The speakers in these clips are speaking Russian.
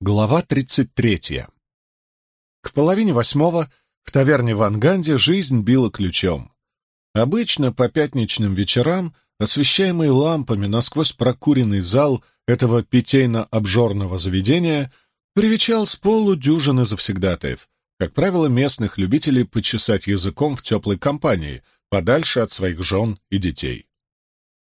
Глава 33. К половине восьмого в таверне в Анганде жизнь била ключом. Обычно по пятничным вечерам, освещаемый лампами насквозь прокуренный зал этого питейно-обжорного заведения, привечал с полу дюжины завсегдатаев, как правило, местных любителей почесать языком в теплой компании, подальше от своих жен и детей.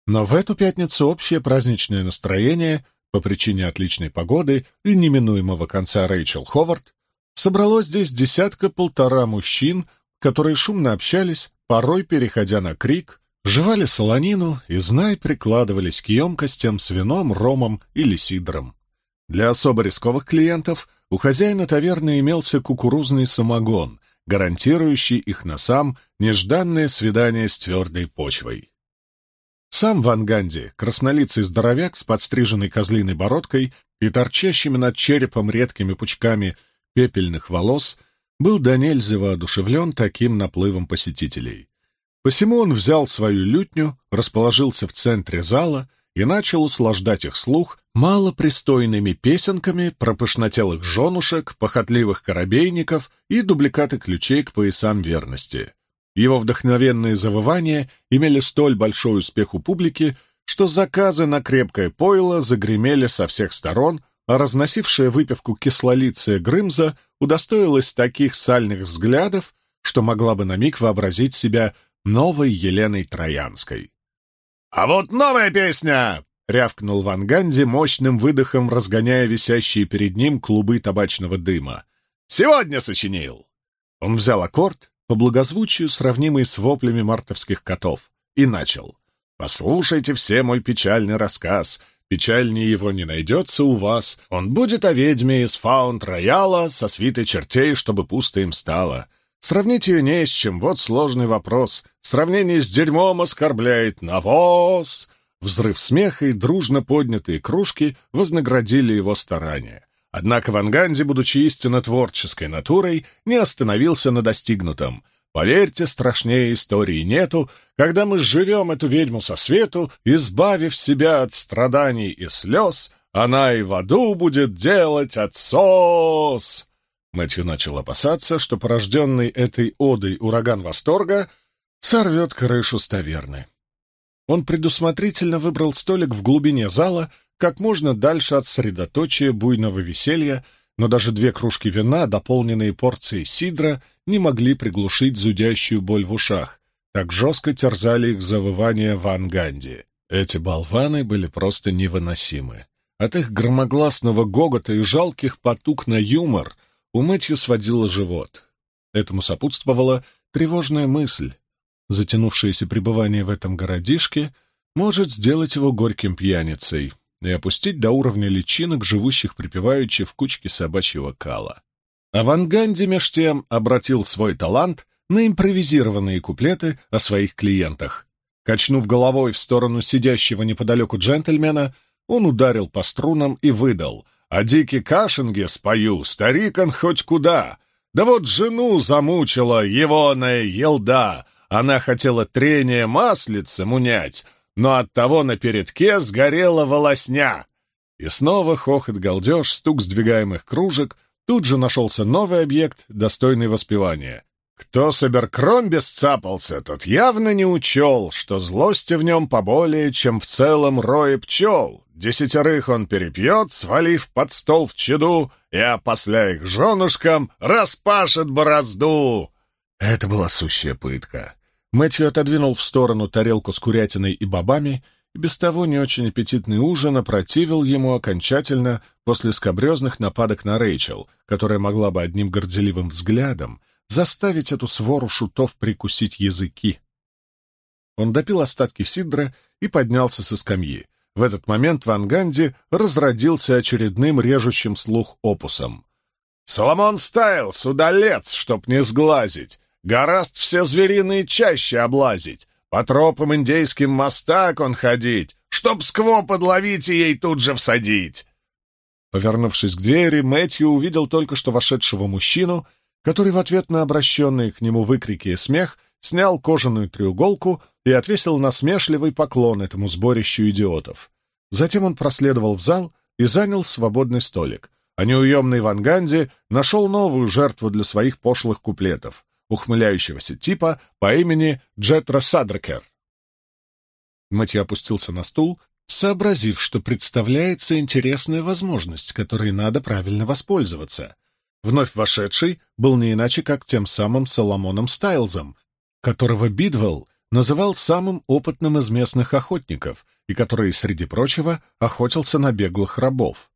Но в эту пятницу общее праздничное настроение — по причине отличной погоды и неминуемого конца Рэйчел Ховард, собралось здесь десятка-полтора мужчин, которые шумно общались, порой переходя на крик, жевали солонину и, знай, прикладывались к емкостям с вином, ромом или сидром. Для особо рисковых клиентов у хозяина таверны имелся кукурузный самогон, гарантирующий их носам нежданное свидание с твердой почвой. Сам Ван Ганди, краснолицый здоровяк с подстриженной козлиной бородкой и торчащими над черепом редкими пучками пепельных волос, был до нельзя воодушевлен таким наплывом посетителей. Посему он взял свою лютню, расположился в центре зала и начал услаждать их слух малопристойными песенками про пышнотелых женушек, похотливых корабейников и дубликаты ключей к поясам верности. Его вдохновенные завывания имели столь большой успех у публики, что заказы на крепкое пойло загремели со всех сторон, а разносившая выпивку кислолицая Грымза удостоилась таких сальных взглядов, что могла бы на миг вообразить себя новой Еленой Троянской. «А вот новая песня!» — рявкнул Ван Ганди мощным выдохом, разгоняя висящие перед ним клубы табачного дыма. «Сегодня сочинил!» Он взял аккорд, по благозвучию сравнимый с воплями мартовских котов, и начал. «Послушайте все мой печальный рассказ. Печальнее его не найдется у вас. Он будет о ведьме из Фаунд-Рояла со свитой чертей, чтобы пусто им стало. Сравнить ее не с чем, вот сложный вопрос. Сравнение с дерьмом оскорбляет навоз». Взрыв смеха и дружно поднятые кружки вознаградили его старания. Однако Ван Ганди, будучи истинно творческой натурой, не остановился на достигнутом. Поверьте, страшнее истории нету, когда мы сживем эту ведьму со свету, избавив себя от страданий и слез, она и в аду будет делать отсос. Мэтью начал опасаться, что порожденный этой одой ураган восторга сорвет крышу ставерны. Он предусмотрительно выбрал столик в глубине зала, как можно дальше от средоточия буйного веселья, но даже две кружки вина, дополненные порцией сидра, не могли приглушить зудящую боль в ушах. Так жестко терзали их завывания Ван Ганди. Эти болваны были просто невыносимы. От их громогласного гогота и жалких потуг на юмор у Мэтью сводило живот. Этому сопутствовала тревожная мысль. Затянувшееся пребывание в этом городишке может сделать его горьким пьяницей, и опустить до уровня личинок, живущих припеваючи в кучке собачьего кала. Аванганди меж тем обратил свой талант на импровизированные куплеты о своих клиентах. Качнув головой в сторону сидящего неподалеку джентльмена, он ударил по струнам и выдал «А дикий кашинге спою, старикан хоть куда! Да вот жену замучила егоная елда, она хотела трение маслицем унять, но от того на передке сгорела волосня. И снова хохот-галдеж, стук сдвигаемых кружек, тут же нашелся новый объект, достойный воспевания. Кто с Эберкромби сцапался, тот явно не учел, что злости в нем поболее, чем в целом рое пчел. Десятерых он перепьет, свалив под стол в чаду, и, опосля их женушкам, распашет борозду. Это была сущая пытка. Мэтью отодвинул в сторону тарелку с курятиной и бобами, и без того не очень аппетитный ужин опротивил ему окончательно после скобрезных нападок на Рэйчел, которая могла бы одним горделивым взглядом заставить эту свору шутов прикусить языки. Он допил остатки сидра и поднялся со скамьи. В этот момент Ван Ганди разродился очередным режущим слух опусом. «Соломон Стайлс, удалец, чтоб не сглазить! Гораст все звериные чаще облазить, по тропам индейским мостак он ходить, чтоб скво подловить и ей тут же всадить. Повернувшись к двери, Мэтью увидел только что вошедшего мужчину, который в ответ на обращенные к нему выкрики и смех снял кожаную треуголку и отвесил насмешливый поклон этому сборищу идиотов. Затем он проследовал в зал и занял свободный столик, а неуемный Ван Ганди нашел новую жертву для своих пошлых куплетов, ухмыляющегося типа по имени Джетра Садракер. Мэтью опустился на стул, сообразив, что представляется интересная возможность, которой надо правильно воспользоваться. Вновь вошедший был не иначе, как тем самым Соломоном Стайлзом, которого Бидвелл называл самым опытным из местных охотников и который, среди прочего, охотился на беглых рабов.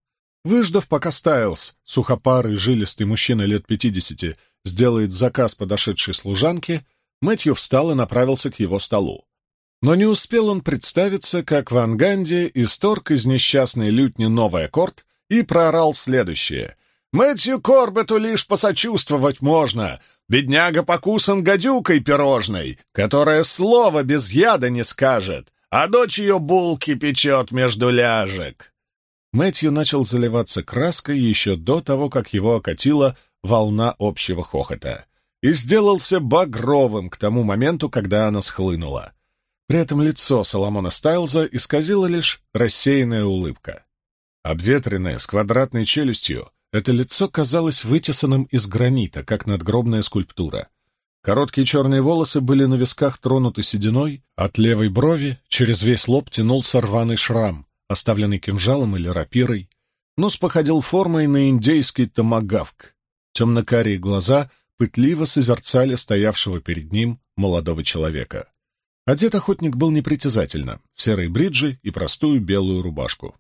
Выждав, пока Стайлз, сухопарый, жилистый мужчина лет пятидесяти, сделает заказ подошедшей служанке, Мэтью встал и направился к его столу. Но не успел он представиться, как Ван Ганди исторг из несчастной лютни новый аккорд и проорал следующее. «Мэтью Корбету лишь посочувствовать можно. Бедняга покусан гадюкой пирожной, которая слова без яда не скажет, а дочь ее булки печет между ляжек». Мэтью начал заливаться краской еще до того, как его окатила волна общего хохота, и сделался багровым к тому моменту, когда она схлынула. При этом лицо Соломона Стайлза исказила лишь рассеянная улыбка. Обветренное, с квадратной челюстью, это лицо казалось вытесанным из гранита, как надгробная скульптура. Короткие черные волосы были на висках тронуты сединой, от левой брови через весь лоб тянулся рваный шрам, оставленный кинжалом или рапирой. Нос походил формой на индейский томагавк. Темно-карие глаза пытливо созерцали стоявшего перед ним молодого человека. Одет охотник был непритязательно, в серые бриджи и простую белую рубашку.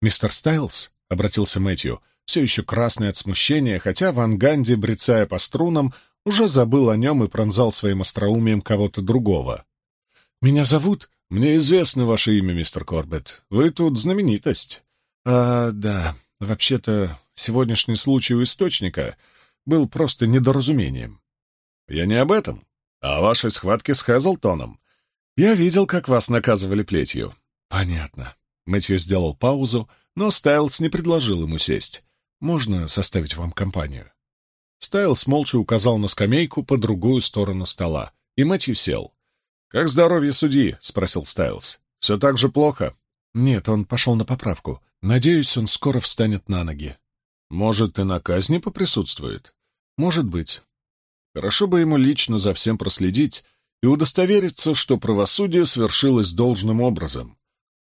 «Мистер Стайлз?» — обратился Мэтью, все еще красный от смущения, хотя Ван Ганди, брецая по струнам, уже забыл о нем и пронзал своим остроумием кого-то другого. «Меня зовут...» «Мне известно ваше имя, мистер Корбетт. Вы тут знаменитость». «А, да. Вообще-то, сегодняшний случай у источника был просто недоразумением». «Я не об этом, а о вашей схватке с Хэзлтоном. Я видел, как вас наказывали плетью». «Понятно». Мэтью сделал паузу, но Стайлс не предложил ему сесть. «Можно составить вам компанию?» Стайлс молча указал на скамейку по другую сторону стола, и Мэтью сел. «Как здоровье судьи?» — спросил Стайлс. «Все так же плохо?» «Нет, он пошел на поправку. Надеюсь, он скоро встанет на ноги». «Может, и на казни поприсутствует?» «Может быть». «Хорошо бы ему лично за всем проследить и удостовериться, что правосудие свершилось должным образом.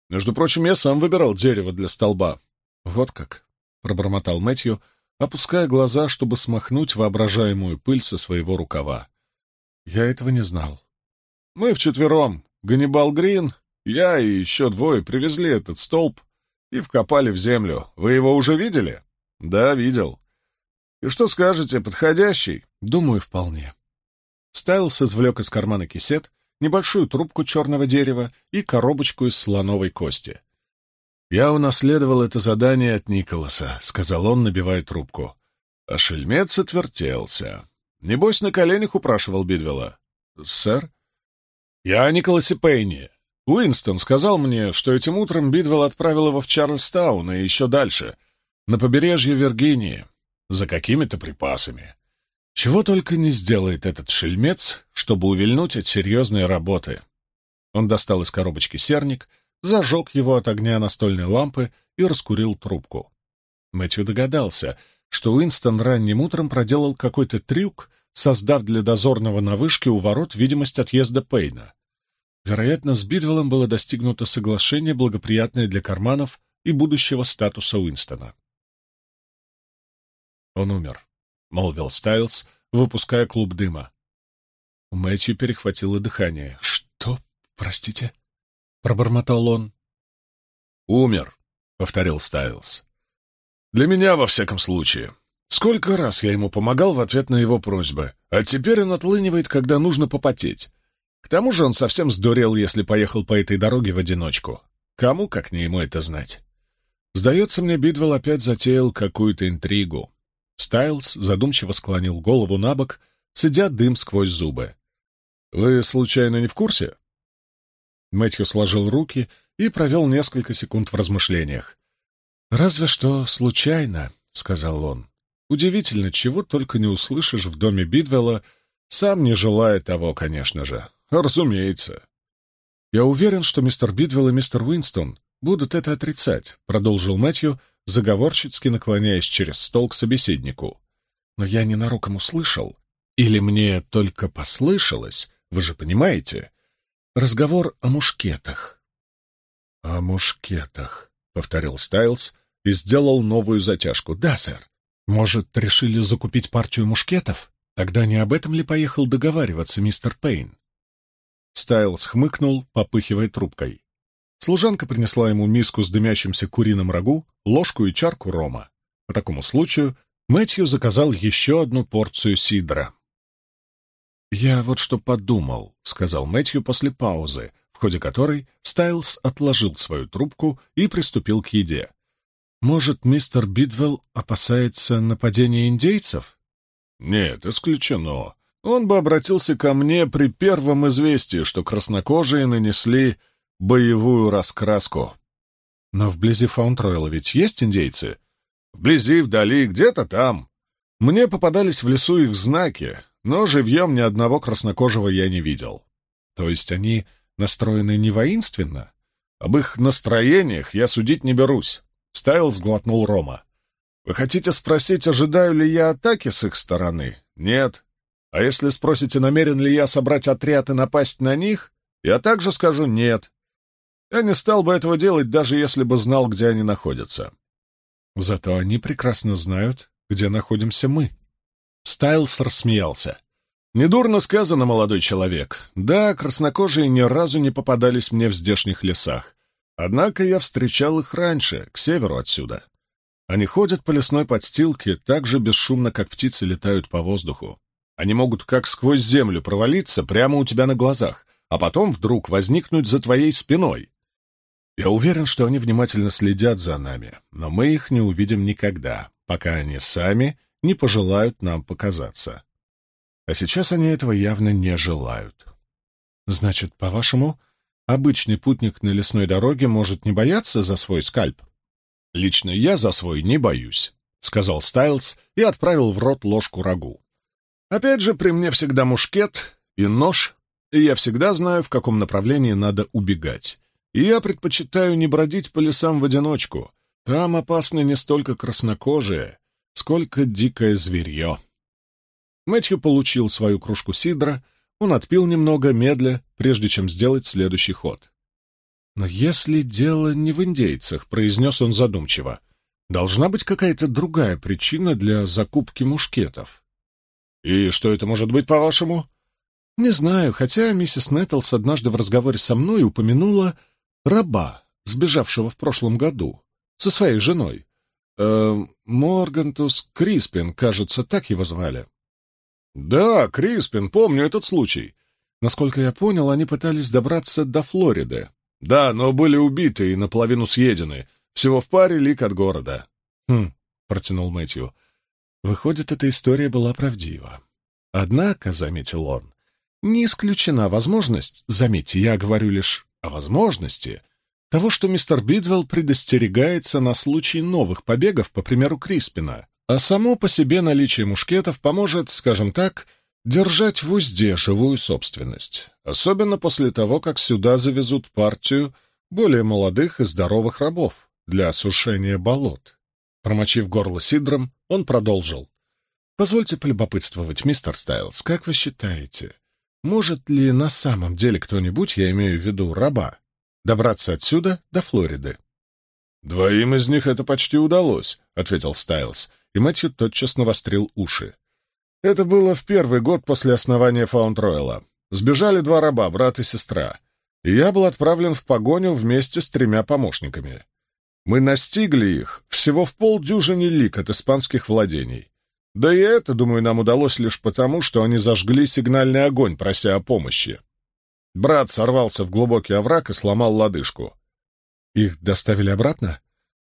Между прочим, я сам выбирал дерево для столба». «Вот как», — пробормотал Мэтью, опуская глаза, чтобы смахнуть воображаемую пыль со своего рукава. «Я этого не знал». Мы вчетвером, Ганнибал Грин, я и еще двое, привезли этот столб и вкопали в землю. Вы его уже видели? Да, видел. И что скажете, подходящий? Думаю, вполне. Стайлс извлек из кармана кисет, небольшую трубку черного дерева и коробочку из слоновой кости. «Я унаследовал это задание от Николаса», — сказал он, набивая трубку. А шельмец отвертелся. Небось, на коленях упрашивал Бидвелла. «Сэр?» «Я о Николасе Пейне. Уинстон сказал мне, что этим утром Бидвелл отправил его в Чарльстаун и еще дальше, на побережье Виргинии, за какими-то припасами. Чего только не сделает этот шельмец, чтобы увильнуть от серьезной работы». Он достал из коробочки серник, зажег его от огня настольной лампы и раскурил трубку. Мэтью догадался, что Уинстон ранним утром проделал какой-то трюк, создав для дозорного на вышке у ворот видимость отъезда Пейна. Вероятно, с Бидвеллом было достигнуто соглашение, благоприятное для карманов и будущего статуса Уинстона. «Он умер», — молвил Стайлз, выпуская клуб дыма. У Мэтью перехватило дыхание. «Что? Простите?» — пробормотал он. «Умер», — повторил Стайлз. «Для меня, во всяком случае. Сколько раз я ему помогал в ответ на его просьбы, а теперь он отлынивает, когда нужно попотеть. К тому же он совсем сдурел, если поехал по этой дороге в одиночку. Кому, как не ему, это знать? Сдается мне, Бидвелл опять затеял какую-то интригу. Стайлз задумчиво склонил голову на бок, цедя дым сквозь зубы. «Вы, случайно, не в курсе?» Мэтью сложил руки и провел несколько секунд в размышлениях. «Разве что случайно», — сказал он. «Удивительно, чего только не услышишь в доме Бидвелла, сам не желая того, конечно же. Разумеется. Я уверен, что мистер Бидвелл и мистер Уинстон будут это отрицать, продолжил Мэтью, заговорщицки наклоняясь через стол к собеседнику. «Но я ненароком услышал. Или мне только послышалось, вы же понимаете? Разговор о мушкетах». «О мушкетах», — повторил Стайлз и сделал новую затяжку. «Да, сэр. Может, решили закупить партию мушкетов? Тогда не об этом ли поехал договариваться мистер Пейн?» Стайлз хмыкнул, попыхивая трубкой. Служанка принесла ему миску с дымящимся куриным рагу, ложку и чарку рома. По такому случаю Мэтью заказал еще одну порцию сидра. «Я вот что подумал», — сказал Мэтью после паузы, в ходе которой Стайлз отложил свою трубку и приступил к еде. «Может, мистер Бидвелл опасается нападения индейцев?» «Нет, исключено. Он бы обратился ко мне при первом известии, что краснокожие нанесли боевую раскраску. Но вблизи Фаунтройла ведь есть индейцы? Вблизи, вдали, где-то там. Мне попадались в лесу их знаки, но живьем ни одного краснокожего я не видел. То есть они настроены не воинственно? Об их настроениях я судить не берусь. Стайл сглотнул Рома. Вы хотите спросить, ожидаю ли я атаки с их стороны? Нет. А если спросите, намерен ли я собрать отряд и напасть на них, я также скажу нет. Я не стал бы этого делать, даже если бы знал, где они находятся. Зато они прекрасно знают, где находимся мы. Стайлс рассмеялся. «Недурно сказано, молодой человек. Да, краснокожие ни разу не попадались мне в здешних лесах. Однако я встречал их раньше, к северу отсюда. Они ходят по лесной подстилке так же бесшумно, как птицы летают по воздуху. Они могут как сквозь землю провалиться прямо у тебя на глазах, а потом вдруг возникнуть за твоей спиной. Я уверен, что они внимательно следят за нами, но мы их не увидим никогда, пока они сами не пожелают нам показаться. А сейчас они этого явно не желают. Значит, по-вашему, обычный путник на лесной дороге может не бояться за свой скальп? Лично я за свой не боюсь, — сказал Стайлз и отправил в рот ложку рагу. Опять же, при мне всегда мушкет и нож, и я всегда знаю, в каком направлении надо убегать. И я предпочитаю не бродить по лесам в одиночку. Там опасны не столько краснокожие, сколько дикое зверье. Мэтью получил свою кружку сидра, он отпил немного, медля, прежде чем сделать следующий ход. «Но если дело не в индейцах», — произнес он задумчиво, — «должна быть какая-то другая причина для закупки мушкетов». «И что это может быть, по-вашему?» «Не знаю, хотя миссис Нэттлс однажды в разговоре со мной упомянула раба, сбежавшего в прошлом году, со своей женой. Э, Моргантус Криспин, кажется, так его звали. Да, Криспин, помню этот случай. Насколько я понял, они пытались добраться до Флориды. Да, но были убиты и наполовину съедены. Всего в паре лик от города. Хм, протянул Мэтью. Выходит, эта история была правдива. Однако, — заметил он, — не исключена возможность, заметьте, я говорю лишь о возможности того, что мистер Бидвелл предостерегается на случай новых побегов, по примеру Криспина, а само по себе наличие мушкетов поможет, скажем так, держать в узде живую собственность, особенно после того, как сюда завезут партию более молодых и здоровых рабов для осушения болот. Промочив горло сидром, он продолжил. «Позвольте полюбопытствовать, мистер Стайлз, как вы считаете, может ли на самом деле кто-нибудь, я имею в виду раба, добраться отсюда до Флориды? «Двоим из них это почти удалось», — ответил Стайлз, и Мэтью тотчас навострил уши. «Это было в первый год после основания Фаунд-Ройла. Сбежали два раба, брат и сестра, и я был отправлен в погоню вместе с тремя помощниками. Мы настигли их всего в полдюжине лик от испанских владений. Да и это, думаю, нам удалось лишь потому, что они зажгли сигнальный огонь, прося о помощи. Брат сорвался в глубокий овраг и сломал лодыжку. Их доставили обратно?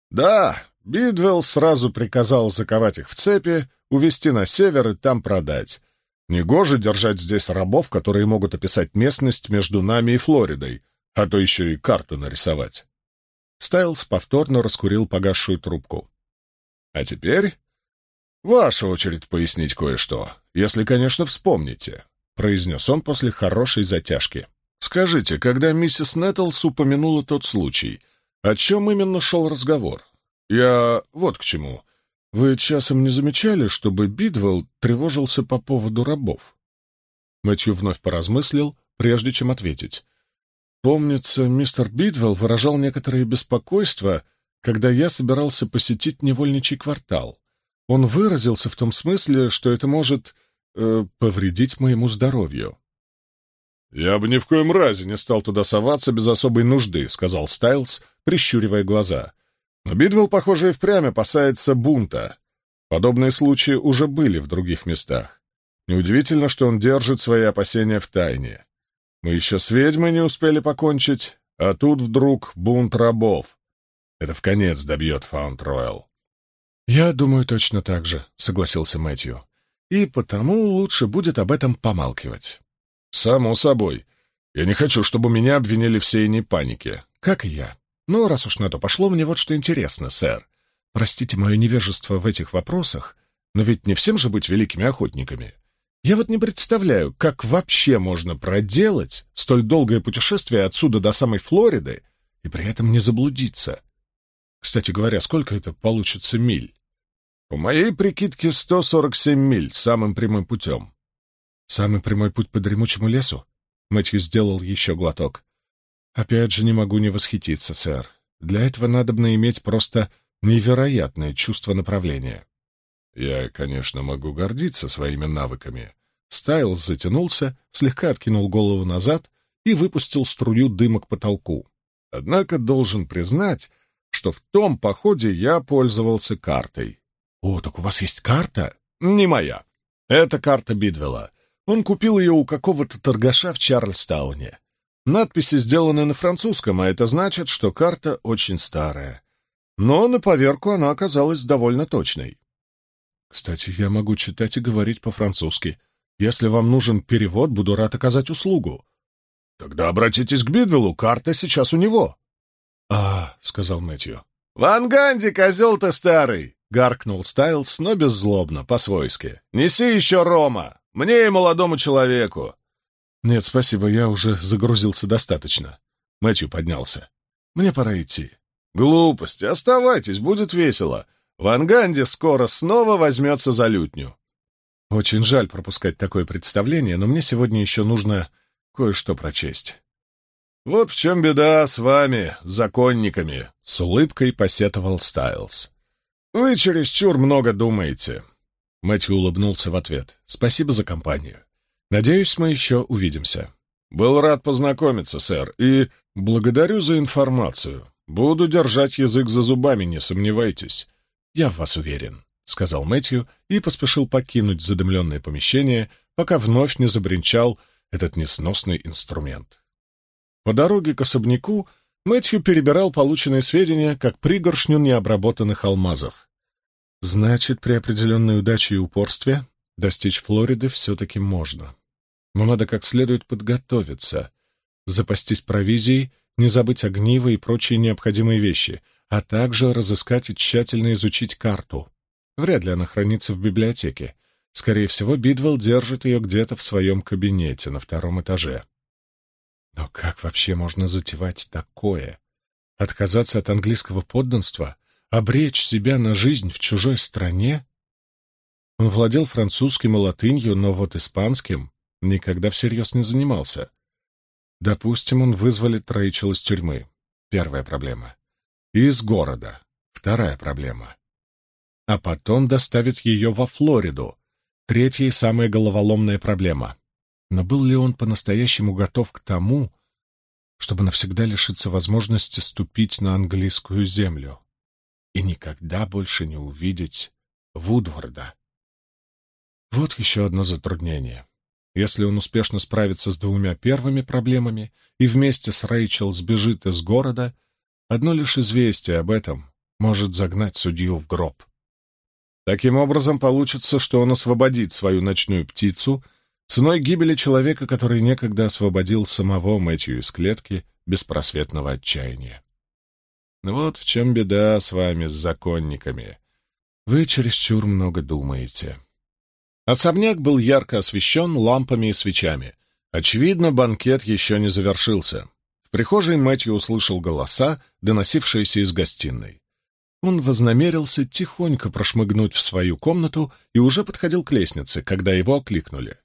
Да, Бидвелл сразу приказал заковать их в цепи, увезти на север и там продать. Негоже держать здесь рабов, которые могут описать местность между нами и Флоридой, а то еще и карту нарисовать. Стайлс повторно раскурил погасшую трубку. А теперь «Ваша очередь пояснить кое-что, если, конечно, вспомните», — произнес он после хорошей затяжки. «Скажите, когда миссис Нэттлс упомянула тот случай, о чем именно шел разговор? Я вот к чему. Вы часом не замечали, чтобы Бидвелл тревожился по поводу рабов?» Мэтью вновь поразмыслил, прежде чем ответить. «Помнится, мистер Бидвелл выражал некоторое беспокойство, когда я собирался посетить невольничий квартал. Он выразился в том смысле, что это может э, повредить моему здоровью». «Я бы ни в коем разе не стал туда соваться без особой нужды», — сказал Стайлз, прищуривая глаза. «Но Бидвелл, похоже, и впрямь опасается бунта. Подобные случаи уже были в других местах. Неудивительно, что он держит свои опасения в тайне. Мы еще с ведьмой не успели покончить, а тут вдруг бунт рабов. Это в конец добьет Фаунд-Ройл». «Я думаю точно так же», — согласился Мэтью. «И потому лучше будет об этом помалкивать». «Само собой. Я не хочу, чтобы меня обвинили в сеянии паники». «Как и я. Но раз уж на то пошло, мне вот что интересно, сэр. Простите мое невежество в этих вопросах, но ведь не всем же быть великими охотниками. Я вот не представляю, как вообще можно проделать столь долгое путешествие отсюда до самой Флориды и при этом не заблудиться. Кстати говоря, сколько это получится миль? По моей прикидке, 147 миль самым прямым путем. Самый прямой путь по дремучему лесу? Мэтью сделал еще глоток. Опять же не могу не восхититься, сэр. Для этого надобно иметь просто невероятное чувство направления. Я, конечно, могу гордиться своими навыками. Стайлз затянулся, слегка откинул голову назад и выпустил струю дыма к потолку. Однако должен признать, что в том походе я пользовался картой. «О, так у вас есть карта?» «Не моя. Это карта Бидвелла. Он купил ее у какого-то торгаша в Чарльстауне. Надписи сделаны на французском, а это значит, что карта очень старая. Но на поверку она оказалась довольно точной. Кстати, я могу читать и говорить по-французски. Если вам нужен перевод, буду рад оказать услугу. Тогда обратитесь к Бидвеллу, карта сейчас у него. А, — сказал Мэтью. — Ван Ганди, козел ты старый! — гаркнул Стайлс, но беззлобно, по-свойски. — Неси еще рома! Мне и молодому человеку. Нет, спасибо, я уже загрузился достаточно. Мэтью поднялся. Мне пора идти. Глупости, оставайтесь, будет весело. Ван Ганди скоро снова возьмется за лютню. Очень жаль пропускать такое представление, но мне сегодня еще нужно кое-что прочесть. Вот в чем беда с вами, законниками, — с улыбкой посетовал Стайлз. Вы чересчур много думаете. Мэтью улыбнулся в ответ. «Спасибо за компанию. Надеюсь, мы еще увидимся». «Был рад познакомиться, сэр, и благодарю за информацию. Буду держать язык за зубами, не сомневайтесь». «Я в вас уверен», — сказал Мэтью и поспешил покинуть задымленное помещение, пока вновь не забринчал этот несносный инструмент. По дороге к особняку Мэтью перебирал полученные сведения, как пригоршню необработанных алмазов. Значит, при определенной удаче и упорстве достичь Флориды все-таки можно. Но надо как следует подготовиться, запастись провизией, не забыть огниво и прочие необходимые вещи, а также разыскать и тщательно изучить карту. Вряд ли она хранится в библиотеке. Скорее всего, Бидвелл держит ее где-то в своем кабинете на втором этаже. Но как вообще можно затевать такое? Отказаться от английского подданства обречь себя на жизнь в чужой стране? Он владел французским и латынью, но вот испанским никогда всерьез не занимался. Допустим, он вызволит Рэйчел из тюрьмы. Первая проблема. Из города. Вторая проблема. А потом доставит ее во Флориду. Третья и самая головоломная проблема. Но был ли он по-настоящему готов к тому, чтобы навсегда лишиться возможности ступить на английскую землю? и никогда больше не увидеть Вудварда. Вот еще одно затруднение. Если он успешно справится с двумя первыми проблемами и вместе с Рэйчел сбежит из города, одно лишь известие об этом может загнать судью в гроб. Таким образом, получится, что он освободит свою ночную птицу ценой гибели человека, который некогда освободил самого Мэтью из клетки беспросветного отчаяния. Вот в чем беда с вами, с законниками. Вы чересчур много думаете. Особняк был ярко освещен лампами и свечами. Очевидно, банкет еще не завершился. Прихожей Мэтью услышал голоса, доносившиеся из гостиной. он вознамерился тихонько прошмыгнуть в свою комнату и уже подходил к лестнице, когда его окликнули.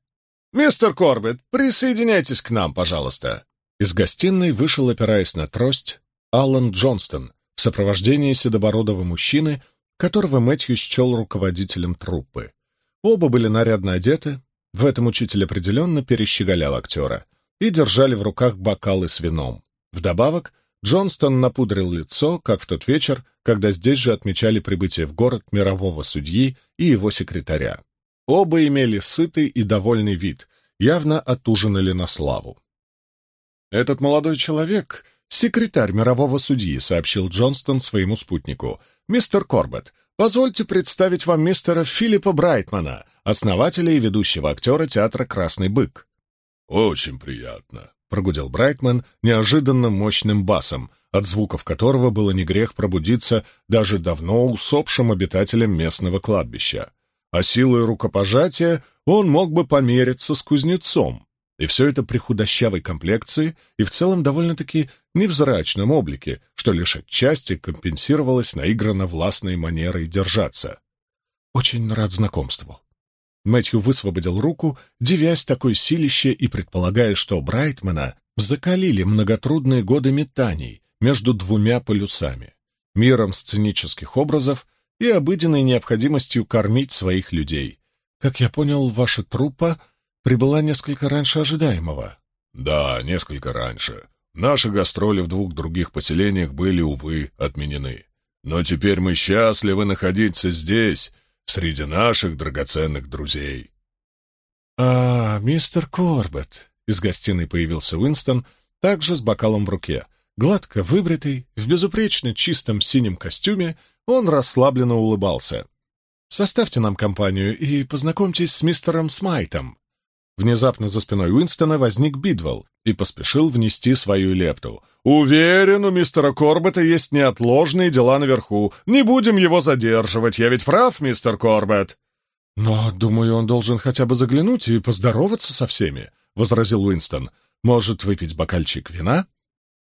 «Мистер Корбет, присоединяйтесь к нам, пожалуйста!» Из гостиной вышел, опираясь на трость, Аллан Джонстон в сопровождении седобородого мужчины, которого Мэтью счел руководителем труппы. Оба были нарядно одеты, в этом учитель определенно перещеголял актера, и держали в руках бокалы с вином. Вдобавок, Джонстон напудрил лицо, как в тот вечер, когда здесь же отмечали прибытие в город мирового судьи и его секретаря. Оба имели сытый и довольный вид, явно отужинали на славу. «Этот молодой человек — секретарь мирового судьи», — сообщил Джонстон своему спутнику. «Мистер Корбетт, позвольте представить вам мистера Филиппа Брайтмана, основателя и ведущего актера театра «Красный бык». «Очень приятно», — прогудел Брайтман неожиданно мощным басом, от звуков которого было не грех пробудиться даже давно усопшим обитателям местного кладбища. А силой рукопожатия он мог бы помериться с кузнецом. И все это при худощавой комплекции и в целом довольно-таки невзрачном облике, что лишь отчасти компенсировалось наигранно властной манерой держаться. «Очень рад знакомству», Мэтью высвободил руку, девясь такой силище и предполагая, что Брайтмана закалили многотрудные годы метаний между двумя полюсами — миром сценических образов и обыденной необходимостью кормить своих людей. Как я понял, ваша труппа прибыла несколько раньше ожидаемого. Да, несколько раньше. Наши гастроли в двух других поселениях были, увы, отменены. Но теперь мы счастливы находиться здесь, среди наших драгоценных друзей. «А, мистер Корбет!» — из гостиной появился Уинстон, также с бокалом в руке. Гладко выбритый, в безупречно чистом синем костюме, он расслабленно улыбался. «Составьте нам компанию и познакомьтесь с мистером Смайтом». Внезапно за спиной Уинстона возник Бидвелл и поспешил внести свою лепту. «Уверен, у мистера Корбета есть неотложные дела наверху. Не будем его задерживать. Я ведь прав, мистер Корбет?» «Но, думаю, он должен хотя бы заглянуть и поздороваться со всеми», — возразил Уинстон. «Может, выпить бокальчик вина?»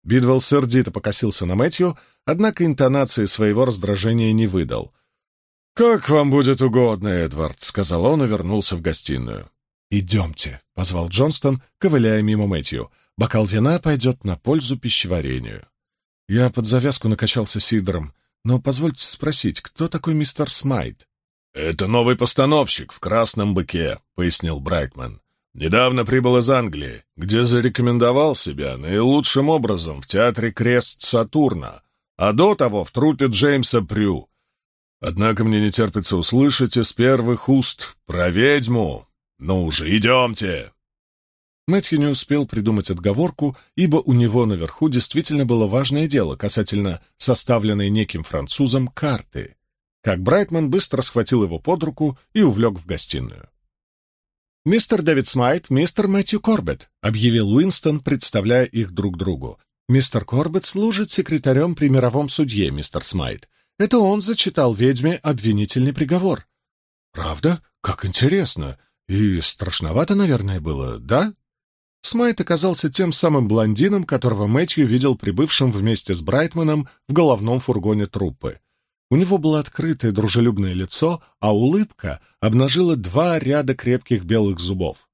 Бидвелл сердито покосился на Мэтью, однако интонации своего раздражения не выдал. «Как вам будет угодно, Эдвард», — сказал он и вернулся в гостиную. «Идемте», — позвал Джонстон, ковыляя мимо Мэтью. «Бокал вина пойдет на пользу пищеварению». Я под завязку накачался сидром, но позвольте спросить, кто такой мистер Смайт? «Это новый постановщик в «Красном быке», — пояснил Брайтман. «Недавно прибыл из Англии, где зарекомендовал себя наилучшим образом в театре «Крест Сатурна», а до того в трупе Джеймса Прю. Однако мне не терпится услышать из первых уст про ведьму, «Ну уже идемте!» Мэтью не успел придумать отговорку, ибо у него наверху действительно было важное дело касательно составленной неким французом карты. Как Брайтман быстро схватил его под руку и увлек в гостиную. «Мистер Дэвид Смайт, мистер Мэтью Корбетт», — объявил Уинстон, представляя их друг другу. «Мистер Корбетт служит секретарем при мировом судье, мистер Смайт. Это он зачитал ведьме обвинительный приговор». «Правда? Как интересно!» И страшновато, наверное, было, да? Смайт оказался тем самым блондином, которого Мэтью видел прибывшим вместе с Брайтманом в головном фургоне труппы. У него было открытое дружелюбное лицо, а улыбка обнажила два ряда крепких белых зубов.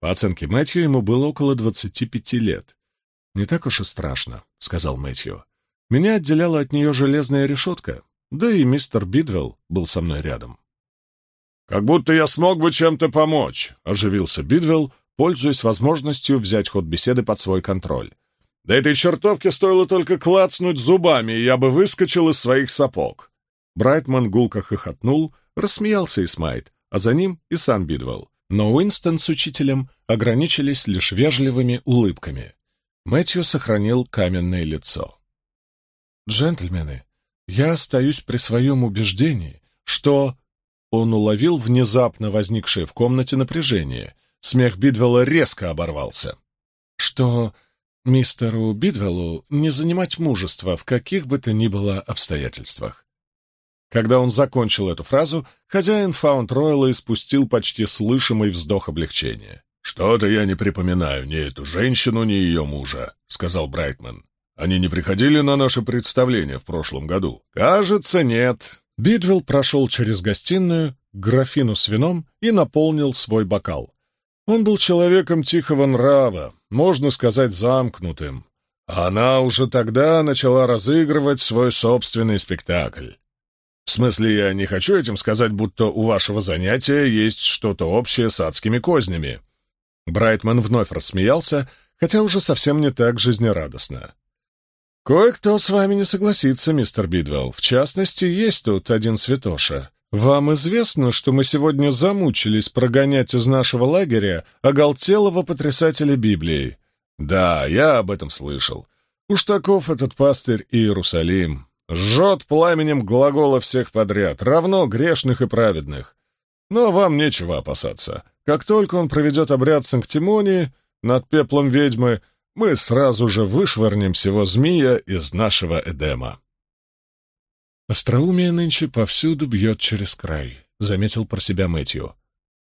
По оценке Мэтью, ему было около двадцати пяти лет. «Не так уж и страшно», — сказал Мэтью. «Меня отделяла от нее железная решетка, да и мистер Бидвелл был со мной рядом». «Как будто я смог бы чем-то помочь», — оживился Бидвелл, пользуясь возможностью взять ход беседы под свой контроль. «Да этой чертовке стоило только клацнуть зубами, и я бы выскочил из своих сапог». Брайтман гулко хохотнул, рассмеялся и Смайт, а за ним и сам Бидвелл. Но Уинстон с учителем ограничились лишь вежливыми улыбками. Мэтью сохранил каменное лицо. «Джентльмены, я остаюсь при своем убеждении, что он уловил внезапно возникшее в комнате напряжение. Смех Бидвелла резко оборвался. Что мистеру Бидвеллу не занимать мужества в каких бы то ни было обстоятельствах. Когда он закончил эту фразу, хозяин Фаунд-Ройла испустил почти слышимый вздох облегчения. «Что-то я не припоминаю ни эту женщину, ни ее мужа», — сказал Брайтман. Они не приходили на наше представление в прошлом году?» «Кажется, нет». Бидвелл прошел через гостиную графину с вином и наполнил свой бокал. Он был человеком тихого нрава, можно сказать, замкнутым. Она уже тогда начала разыгрывать свой собственный спектакль. В смысле, я не хочу этим сказать, будто у вашего занятия есть что-то общее с адскими кознями. Брайтман вновь рассмеялся, хотя уже совсем не так жизнерадостно. «Кое-кто с вами не согласится, мистер Бидвелл. В частности, есть тут один святоша. Вам известно, что мы сегодня замучились прогонять из нашего лагеря оголтелого потрясателя Библии?» «Да, я об этом слышал. Уж таков этот пастырь Иерусалим. Жжет пламенем глагола всех подряд, равно грешных и праведных. Но вам нечего опасаться. Как только он проведет обряд санктимонии над пеплом ведьмы, мы сразу же вышвырнем всего змея из нашего Эдема. «Остроумие нынче повсюду бьет через край», — заметил про себя Мэтью.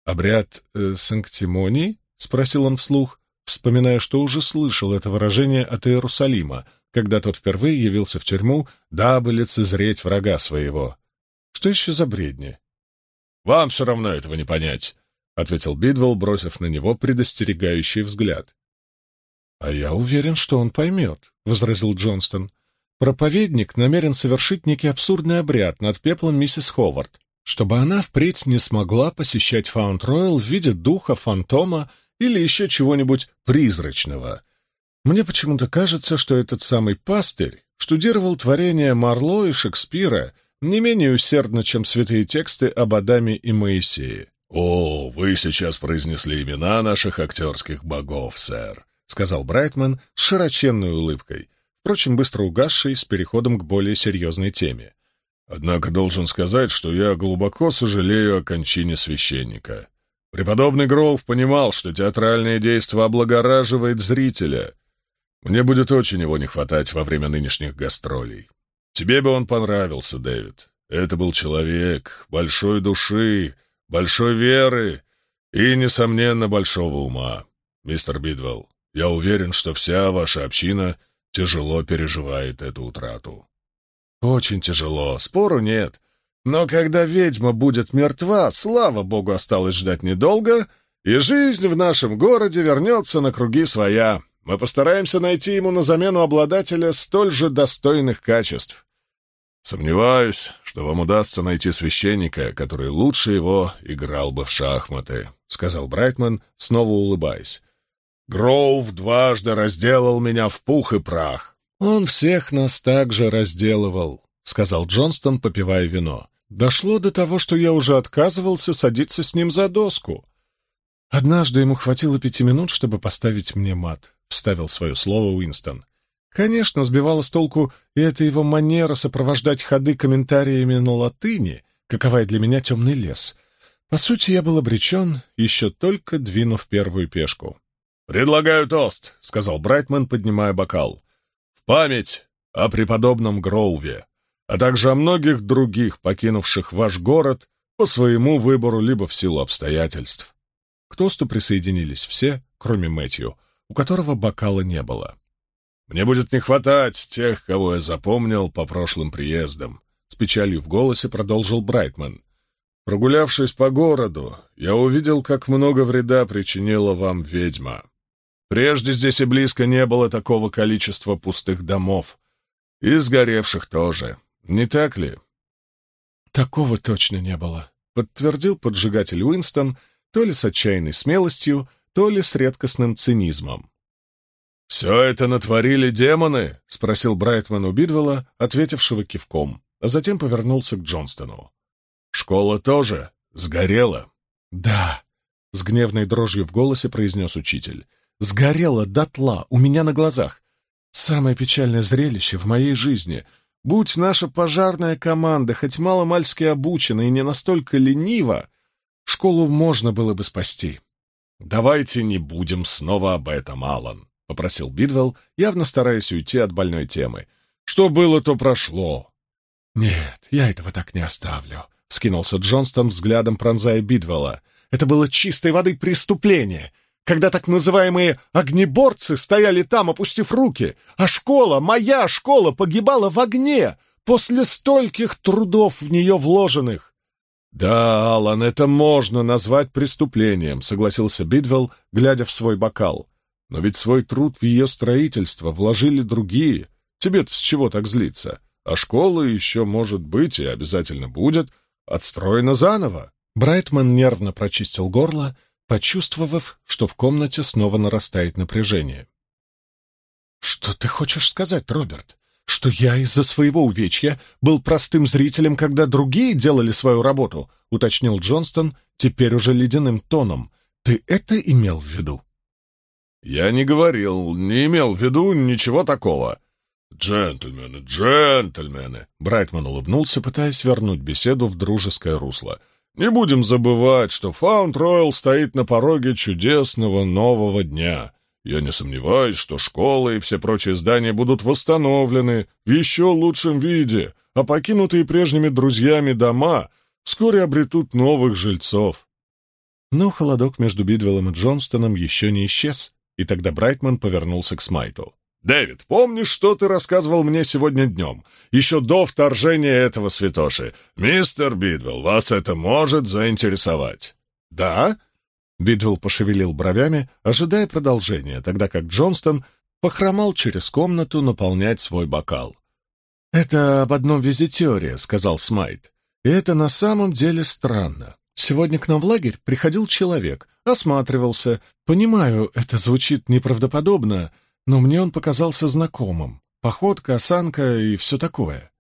«Обряд э, санктимонии?» — спросил он вслух, вспоминая, что уже слышал это выражение от Иерусалима, когда тот впервые явился в тюрьму, дабы лицезреть врага своего. Что еще за бредни? «Вам все равно этого не понять», — ответил Бидвелл, бросив на него предостерегающий взгляд. «А я уверен, что он поймет», — возразил Джонстон. «Проповедник намерен совершить некий абсурдный обряд над пеплом миссис Ховард, чтобы она впредь не смогла посещать Фаунд-Ройл в виде духа, фантома или еще чего-нибудь призрачного, мне почему-то кажется, что этот самый пастырь штудировал творения Марло и Шекспира не менее усердно, чем святые тексты об Адаме и Моисее. «О, вы сейчас произнесли имена наших актерских богов, сэр», — сказал Брайтман с широченной улыбкой, впрочем, быстро угасшей с переходом к более серьезной теме. «Однако должен сказать, что я глубоко сожалею о кончине священника. Преподобный Гроув понимал, что театральное действо облагораживает зрителя — мне будет очень его не хватать во время нынешних гастролей. Тебе бы он понравился, Дэвид. Это был человек большой души, большой веры и, несомненно, большого ума. Мистер Бидвелл, я уверен, что вся ваша община тяжело переживает эту утрату. Очень тяжело, спору нет. Но когда ведьма будет мертва, слава богу, осталось ждать недолго, и жизнь в нашем городе вернется на круги своя. Мы постараемся найти ему на замену обладателя столь же достойных качеств. Сомневаюсь, что вам удастся найти священника, который лучше его играл бы в шахматы, — сказал Брайтман, снова улыбаясь. Гроув дважды разделал меня в пух и прах. Он всех нас также разделывал, — сказал Джонстон, попивая вино. Дошло до того, что я уже отказывался садиться с ним за доску. Однажды ему хватило пяти минут, чтобы поставить мне мат. — вставил свое слово Уинстон. Конечно, сбивала с толку и эта его манера сопровождать ходы комментариями на латыни, каковая для меня темный лес. По сути, я был обречен, еще только двинув первую пешку. «Предлагаю тост», — сказал Брайтман, поднимая бокал. «В память о преподобном Гроуве, а также о многих других, покинувших ваш город по своему выбору либо в силу обстоятельств». К тосту присоединились все, кроме Мэтью, у которого бокала не было. «Мне будет не хватать тех, кого я запомнил по прошлым приездам», — с печалью в голосе продолжил Брайтман. «Прогулявшись по городу, я увидел, как много вреда причинила вам ведьма. Прежде здесь и близко не было такого количества пустых домов. И сгоревших тоже. Не так ли?» «Такого точно не было», — подтвердил поджигатель Уинстон, то ли с отчаянной смелостью, то ли с редкостным цинизмом. «Все это натворили демоны?» — спросил Брайтман у Бидвелла, ответившего кивком, а затем повернулся к Джонстону. «Школа тоже сгорела?» «Да», — с гневной дрожью в голосе произнес учитель. «Сгорела дотла, у меня на глазах. Самое печальное зрелище в моей жизни. Будь наша пожарная команда хоть мало-мальски обучена и не настолько ленива, школу можно было бы спасти». «Давайте не будем снова об этом, Алан», — попросил Бидвелл, явно стараясь уйти от больной темы. «Что было, то прошло». «Нет, я этого так не оставлю», — вскинулся Джонстон взглядом, пронзая Бидвелла. «Это было чистой воды преступление. Когда так называемые огнеборцы стояли там, опустив руки, а школа, моя школа, погибала в огне после стольких трудов в нее вложенных. «Да, Алан, это можно назвать преступлением», — согласился Бидвелл, глядя в свой бокал. «Но ведь свой труд в ее строительство вложили другие. Тебе-то с чего так злиться? А школа еще, может быть, и обязательно будет отстроена заново». Брайтман нервно прочистил горло, почувствовав, что в комнате снова нарастает напряжение. «Что ты хочешь сказать, Роберт? Что я из-за своего увечья был простым зрителем, когда другие делали свою работу?» — уточнил Джонстон, теперь уже ледяным тоном. «Ты это имел в виду?» «Я не говорил, не имел в виду ничего такого». «Джентльмены, джентльмены!» Брайтман улыбнулся, пытаясь вернуть беседу в дружеское русло — не будем забывать, что Фаунд-Ройл стоит на пороге чудесного нового дня. Я не сомневаюсь, что школы и все прочие здания будут восстановлены в еще лучшем виде, а покинутые прежними друзьями дома вскоре обретут новых жильцов. Но холодок между Бидвеллом и Джонстоном еще не исчез, и тогда Брайтман повернулся к Смайту. «Дэвид, помнишь, что ты рассказывал мне сегодня днем, еще до вторжения этого святоши? Мистер Бидвелл, вас это может заинтересовать». «Да?» Бидвелл пошевелил бровями, ожидая продолжения, тогда как Джонстон похромал через комнату наполнять свой бокал. «Это об одном визитере», — сказал Смайт. «И это на самом деле странно. Сегодня к нам в лагерь приходил человек, осматривался. Понимаю, это звучит неправдоподобно, — но мне он показался знакомым. Походка, осанка и все такое.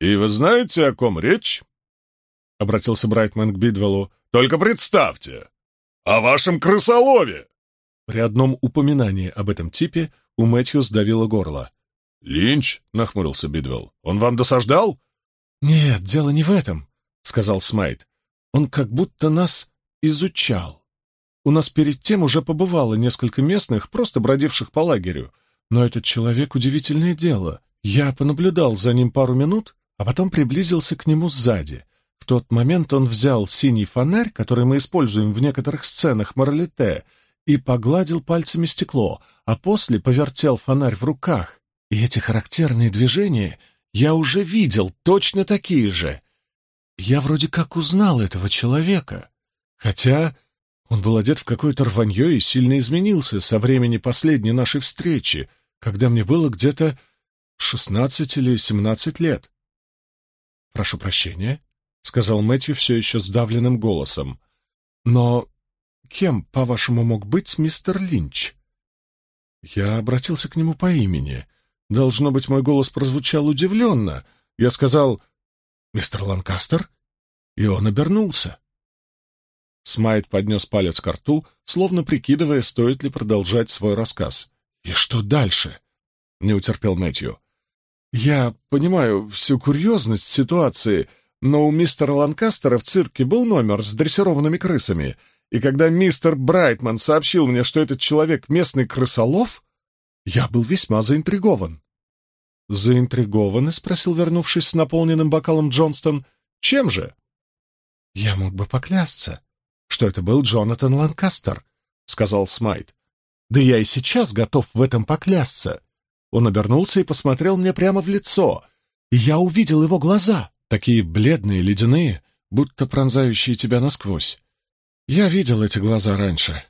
«И вы знаете, о ком речь?» — обратился Брайтман к Бидвеллу. «Только представьте! О вашем крысолове!» При одном упоминании об этом типе у Мэтью сдавило горло. «Линч?» — нахмурился Бидвелл. «Он вам досаждал?» «Нет, дело не в этом», — сказал Смайт. «Он как будто нас изучал. У нас перед тем уже побывало несколько местных, просто бродивших по лагерю. Но этот человек — удивительное дело. Я понаблюдал за ним пару минут, а потом приблизился к нему сзади. В тот момент он взял синий фонарь, который мы используем в некоторых сценах Моралите, и погладил пальцами стекло, а после повертел фонарь в руках. И эти характерные движения я уже видел, точно такие же. Я вроде как узнал этого человека. Хотя он был одет в какое-то рванье и сильно изменился со времени последней нашей встречи, когда мне было где-то шестнадцать или семнадцать лет. «Прошу прощения», — сказал Мэтью все еще сдавленным голосом. «Но кем, по-вашему, мог быть мистер Линч?» Я обратился к нему по имени. Должно быть, мой голос прозвучал удивленно. Я сказал «Мистер Ланкастер?» И он обернулся. Смайт поднес палец к рту, словно прикидывая, стоит ли продолжать свой рассказ. «И что дальше?» — не утерпел Мэтью. «Я понимаю всю курьезность ситуации, но у мистера Ланкастера в цирке был номер с дрессированными крысами, и когда мистер Брайтман сообщил мне, что этот человек местный крысолов, я был весьма заинтригован». «Заинтригованный?» — спросил, вернувшись с наполненным бокалом Джонстон. «Чем же?» «Я мог бы поклясться», что это был Джонатан Ланкастер», — сказал Смайт. «Да я и сейчас готов в этом поклясться». Он обернулся и посмотрел мне прямо в лицо, и я увидел его глаза, такие бледные, ледяные, будто пронзающие тебя насквозь. Я видел эти глаза раньше.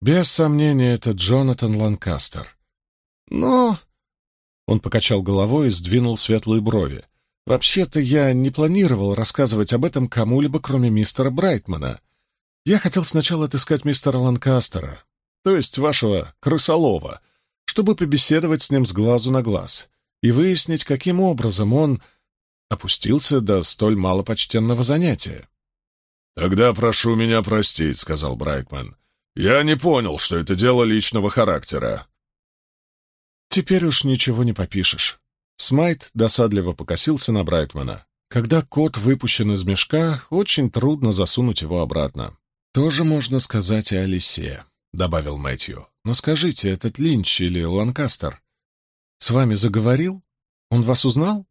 Без сомнения, это Джонатан Ланкастер. Но... Он покачал головой и сдвинул светлые брови. «Вообще-то я не планировал рассказывать об этом кому-либо, кроме мистера Брайтмана. Я хотел сначала отыскать мистера Ланкастера, то есть вашего крысолова, чтобы побеседовать с ним с глазу на глаз и выяснить, каким образом он опустился до столь малопочтенного занятия. «Тогда прошу меня простить», — сказал Брайтман. «Я не понял, что это дело личного характера». «Теперь уж ничего не попишешь». Смайт досадливо покосился на Брайтмана. Когда кот выпущен из мешка, очень трудно засунуть его обратно. «Тоже можно сказать о лисе», — добавил Мэтью. «Но скажите, этот Линч или Ланкастер с вами заговорил? Он вас узнал?»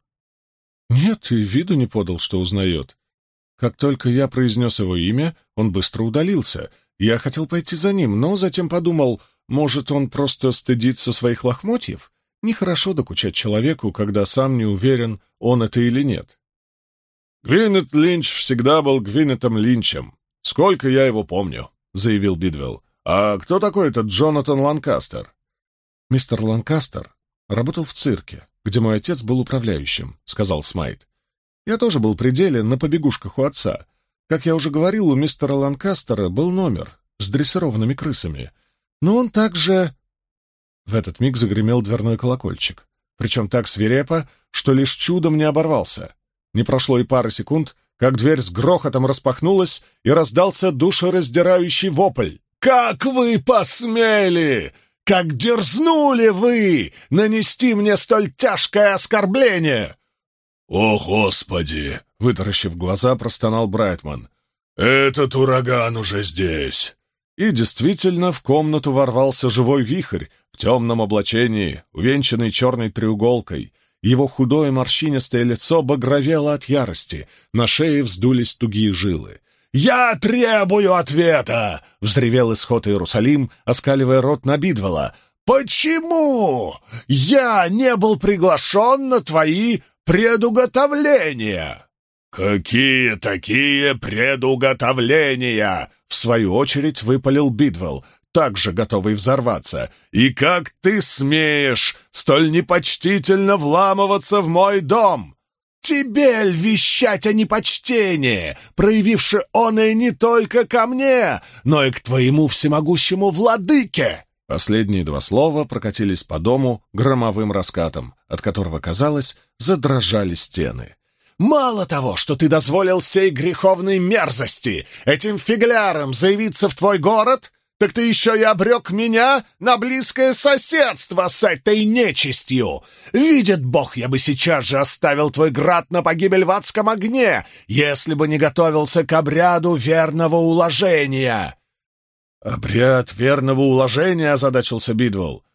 «Нет, и виду не подал, что узнает. Как только я произнес его имя, он быстро удалился. Я хотел пойти за ним, но затем подумал, может, он просто стыдится своих лохмотьев? Нехорошо докучать человеку, когда сам не уверен, он это или нет. «Гвинет Линч всегда был Гвинетом Линчем. Сколько я его помню», — заявил Бидвелл. «А кто такой этот Джонатан Ланкастер?» «Мистер Ланкастер работал в цирке, где мой отец был управляющим», — сказал Смайт. «Я тоже был при деле на побегушках у отца. Как я уже говорил, у мистера Ланкастера был номер с дрессированными крысами. Но он также в этот миг загремел дверной колокольчик, причем так свирепо, что лишь чудом не оборвался. Не прошло и пары секунд, как дверь с грохотом распахнулась, и раздался душераздирающий вопль. «Как вы посмели! Как дерзнули вы нанести мне столь тяжкое оскорбление!» «О, Господи!» — вытаращив глаза, простонал Брайтман. «Этот ураган уже здесь!» И действительно в комнату ворвался живой вихрь в темном облачении, увенчанный черной треуголкой. Его худое морщинистое лицо багровело от ярости, на шее вздулись тугие жилы. «Я требую ответа!» — взревел исход Иерусалим, оскаливая рот на Бидвелла. «Почему я не был приглашен на твои предуготовления?» «Какие такие предуготовления?» В свою очередь выпалил Бидвелл, также готовый взорваться. «И как ты смеешь столь непочтительно вламываться в мой дом?» «Тебе ль вещать о непочтении, проявивши оное не только ко мне, но и к твоему всемогущему владыке!» Последние два слова прокатились по дому громовым раскатом, от которого, казалось, задрожали стены. Мало того, что ты дозволил сей греховной мерзости, этим фиглярам заявиться в твой город, так ты еще и обрек меня на близкое соседство с этой нечистью. Видит Бог, я бы сейчас же оставил твой град на погибель в адском огне, если бы не готовился к обряду верного уложения». «Обряд верного уложения?» — озадачился Бидвелл.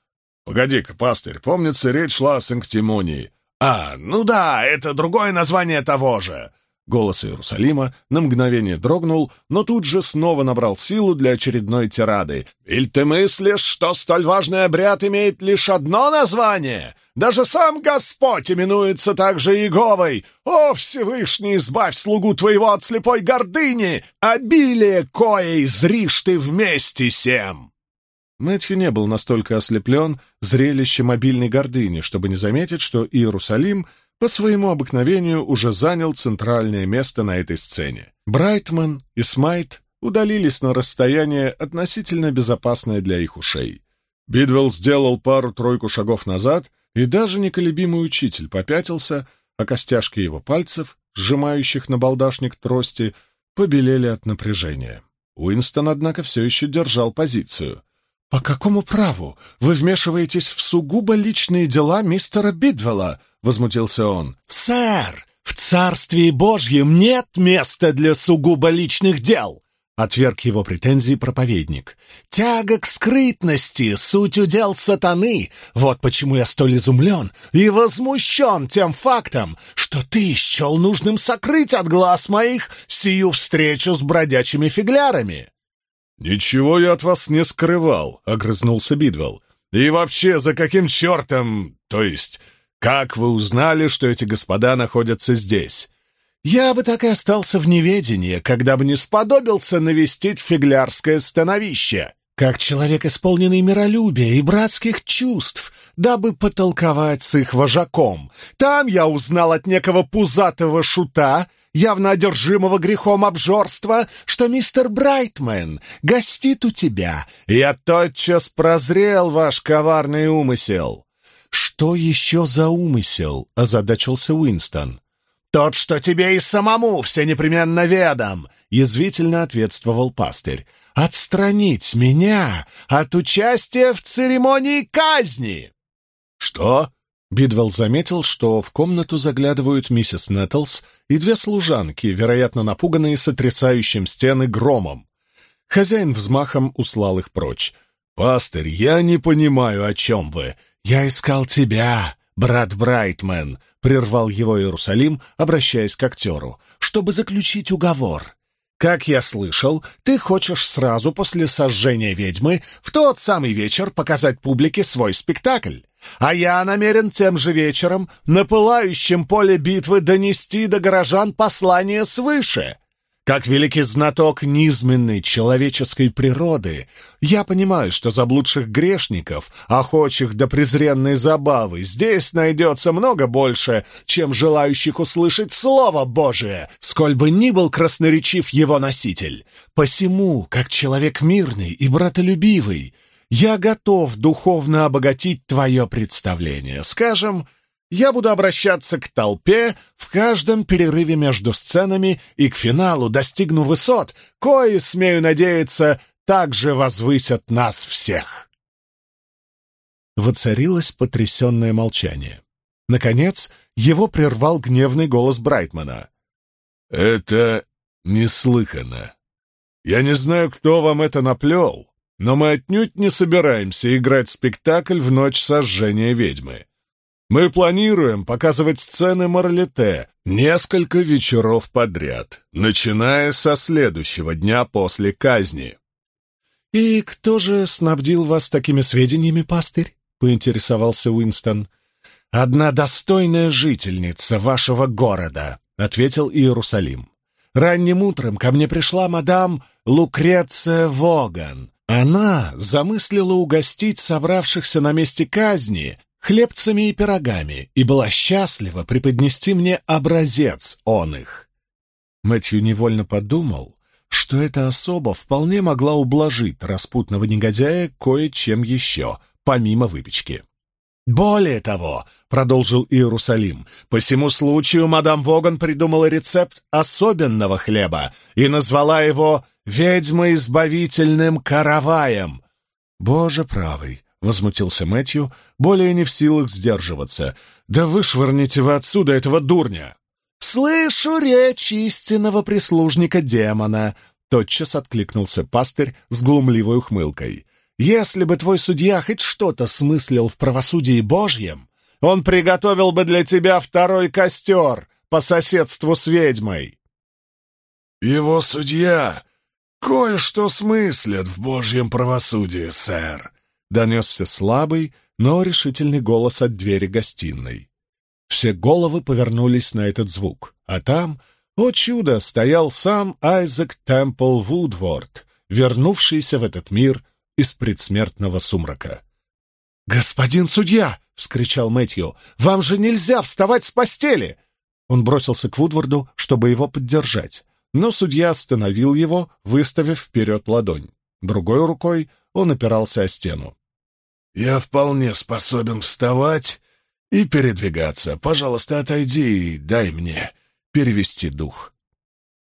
«Погоди-ка, пастырь, помнится, речь шла о санктимонии. «А, ну да, это другое название того же!» Голос Иерусалима на мгновение дрогнул, но тут же снова набрал силу для очередной тирады. «Иль ты мыслишь, что столь важный обряд имеет лишь одно название? Даже сам Господь именуется также Иеговой! О, Всевышний, избавь слугу твоего от слепой гордыни! Обилие коей зришь ты вместе сем!» Мэтью не был настолько ослеплен зрелищем мобильной гордыни, чтобы не заметить, что Иерусалим по своему обыкновению уже занял центральное место на этой сцене. Брайтман и Смайт удалились на расстояние, относительно безопасное для их ушей. Бидвелл сделал пару-тройку шагов назад, и даже неколебимый учитель попятился, а костяшки его пальцев, сжимающих на балдашник трости, побелели от напряжения. Уинстон, однако, все еще держал позицию. «По какому праву вы вмешиваетесь в сугубо личные дела мистера Бидвелла?» — возмутился он. «Сэр, в Царстве Божьем нет места для сугубо личных дел!» — отверг его претензии проповедник. «Тяга к скрытности — суть удел сатаны. Вот почему я столь изумлен и возмущен тем фактом, что ты счел нужным сокрыть от глаз моих сию встречу с бродячими фиглярами». «Ничего я от вас не скрывал», — огрызнулся Бидвелл. «И вообще, за каким чертом... То есть, как вы узнали, что эти господа находятся здесь?» «Я бы так и остался в неведении, когда бы не сподобился навестить фиглярское становище, как человек, исполненный миролюбия и братских чувств, дабы потолковать с их вожаком. Там я узнал от некого пузатого шута, явно одержимого грехом обжорства, что мистер Брайтмен гостит у тебя. Я тотчас прозрел ваш коварный умысел». «Что еще за умысел?» — озадачился Уинстон. «Тот, что тебе и самому все непременно ведом!» — язвительно ответствовал пастырь. «Отстранить меня от участия в церемонии казни!» «Что?» Бидвелл заметил, что в комнату заглядывают миссис Нэттлс и две служанки, вероятно, напуганные сотрясающим стены громом. Хозяин взмахом услал их прочь. «Пастырь, я не понимаю, о чем вы. Я искал тебя, брат Брайтмен», — прервал его Иерусалим, обращаясь к актеру, «чтобы заключить уговор. Как я слышал, ты хочешь сразу после сожжения ведьмы в тот самый вечер показать публике свой спектакль. А я намерен тем же вечером на пылающем поле битвы донести до горожан послание свыше. Как великий знаток низменной человеческой природы, я понимаю, что заблудших грешников, охочих до презренной забавы, здесь найдется много больше, чем желающих услышать Слово Божие, сколь бы ни был красноречив его носитель. Посему, как человек мирный и братолюбивый, я готов духовно обогатить твое представление. Скажем, я буду обращаться к толпе в каждом перерыве между сценами и к финалу достигну высот, кои, смею надеяться, также возвысят нас всех. Воцарилось потрясенное молчание. Наконец, его прервал гневный голос Брайтмана. «Это неслыханно. Я не знаю, кто вам это наплел, но мы отнюдь не собираемся играть спектакль в ночь сожжения ведьмы. Мы планируем показывать сцены Марлете несколько вечеров подряд, начиная со следующего дня после казни. «И кто же снабдил вас такими сведениями, пастырь?» — поинтересовался Уинстон. «Одна достойная жительница вашего города», — ответил Иерусалим. «Ранним утром ко мне пришла мадам Лукреция Воган. Она замыслила угостить собравшихся на месте казни хлебцами и пирогами и была счастлива преподнести мне образец он их. Мэтью невольно подумал, что эта особа вполне могла ублажить распутного негодяя кое-чем еще, помимо выпечки. «Более того», — продолжил Иерусалим, — «по всему случаю мадам Воган придумала рецепт особенного хлеба и назвала его «ведьмоизбавительным караваем». Боже правый, — возмутился Мэтью, более не в силах сдерживаться. «Да вышвырните вы отсюда этого дурня!» «Слышу речь истинного прислужника демона!» Тотчас откликнулся пастырь с глумливой ухмылкой. «Если бы твой судья хоть что-то смыслил в правосудии Божьем, он приготовил бы для тебя второй костер по соседству с ведьмой!» «Его судья кое-что смыслит в Божьем правосудии, сэр», донесся слабый, но решительный голос от двери гостиной. Все головы повернулись на этот звук, а там, о чудо, стоял сам Айзек Темпл Вудворд, вернувшийся в этот мир из предсмертного сумрака. «Господин судья!» — вскричал Мэтью. «Вам же нельзя вставать с постели!» Он бросился к Вудворду, чтобы его поддержать, но судья остановил его, выставив вперед ладонь. Другой рукой он опирался о стену. «Я вполне способен вставать и передвигаться. Пожалуйста, отойди и дай мне перевести дух».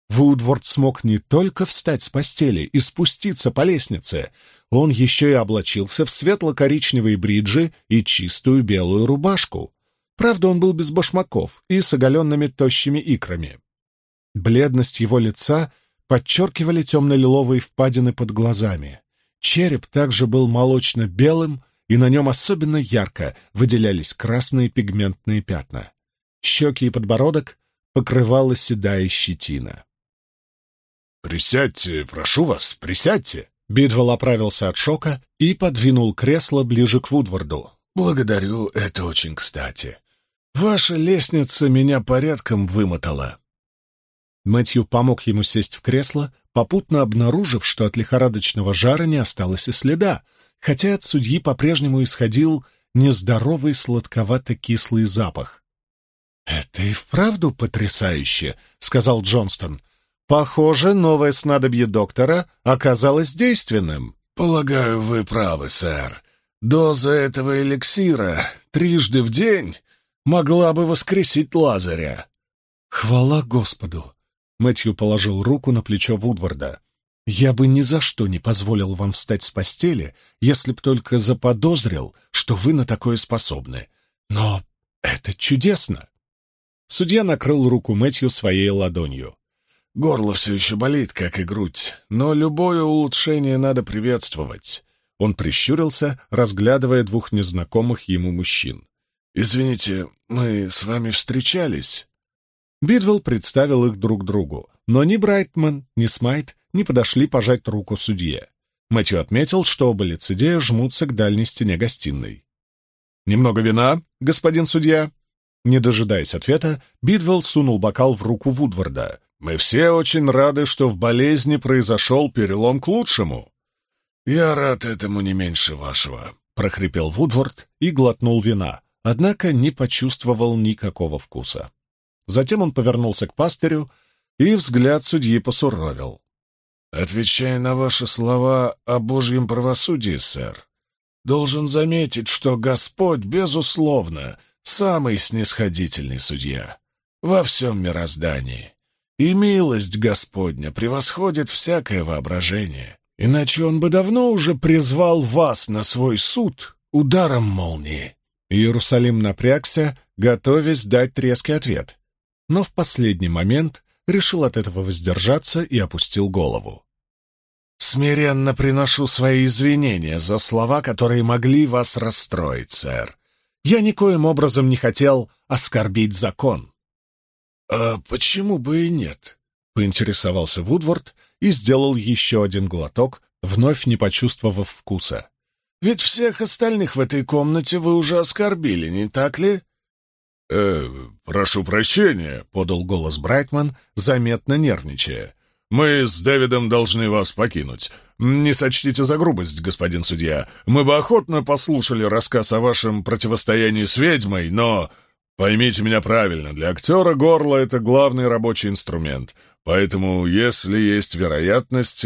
Вудворд смог не только встать с постели и спуститься по лестнице, он еще и облачился в светло-коричневые бриджи и чистую белую рубашку. Правда, он был без башмаков и с оголенными тощими икрами. Бледность его лица подчеркивали темно-лиловые впадины под глазами. Череп также был молочно-белым, и на нем особенно ярко выделялись красные пигментные пятна. Щеки и подбородок покрывала седая щетина. «Присядьте, прошу вас, присядьте!» Бидвелл оправился от шока и подвинул кресло ближе к Вудварду. «Благодарю, это очень кстати. Ваша лестница меня порядком вымотала». Мэтью помог ему сесть в кресло, попутно обнаружив, что от лихорадочного жара не осталось и следа, хотя от судьи по-прежнему исходил нездоровый сладковато-кислый запах. «Это и вправду потрясающе», — сказал Джонстон. «Похоже, новое снадобье доктора оказалось действенным». «Полагаю, вы правы, сэр. Доза этого эликсира трижды в день могла бы воскресить Лазаря». «Хвала Господу!» Мэтью положил руку на плечо Вудварда. Я бы ни за что не позволил вам встать с постели, если б только заподозрил, что вы на такое способны. Но это чудесно!» Судья накрыл руку Мэтью своей ладонью. «Горло все еще болит, как и грудь, но любое улучшение надо приветствовать». Он прищурился, разглядывая двух незнакомых ему мужчин. «Извините, мы с вами встречались?» Бидвелл представил их друг другу, но ни Брайтман, ни Смайт не подошли пожать руку судье. Мэтью отметил, что оба лицедея жмутся к дальней стене гостиной. «Немного вина, господин судья?» Не дожидаясь ответа, Бидвелл сунул бокал в руку Вудварда. «Мы все очень рады, что в болезни произошел перелом к лучшему». «Я рад этому не меньше вашего», — прохрипел Вудвард и глотнул вина, однако не почувствовал никакого вкуса. Затем он повернулся к пастырю, и взгляд судьи посуровил. «Отвечая на ваши слова о Божьем правосудии, сэр, должен заметить, что Господь, безусловно, самый снисходительный судья во всем мироздании, и милость Господня превосходит всякое воображение, иначе Он бы давно уже призвал вас на свой суд ударом молнии». Иерусалим напрягся, готовясь дать резкий ответ, но в последний момент решил от этого воздержаться и опустил голову. «Смиренно приношу свои извинения за слова, которые могли вас расстроить, сэр. Я никоим образом не хотел оскорбить закон». «А почему бы и нет?» — поинтересовался Вудворд и сделал еще один глоток, вновь не почувствовав вкуса. «Ведь всех остальных в этой комнате вы уже оскорбили, не так ли?» «Э, прошу прощения», — подал голос Брайтман, заметно нервничая. «Мы с Дэвидом должны вас покинуть. Не сочтите за грубость, господин судья. Мы бы охотно послушали рассказ о вашем противостоянии с ведьмой, но поймите меня правильно, для актера горло — это главный рабочий инструмент. Поэтому, если есть вероятность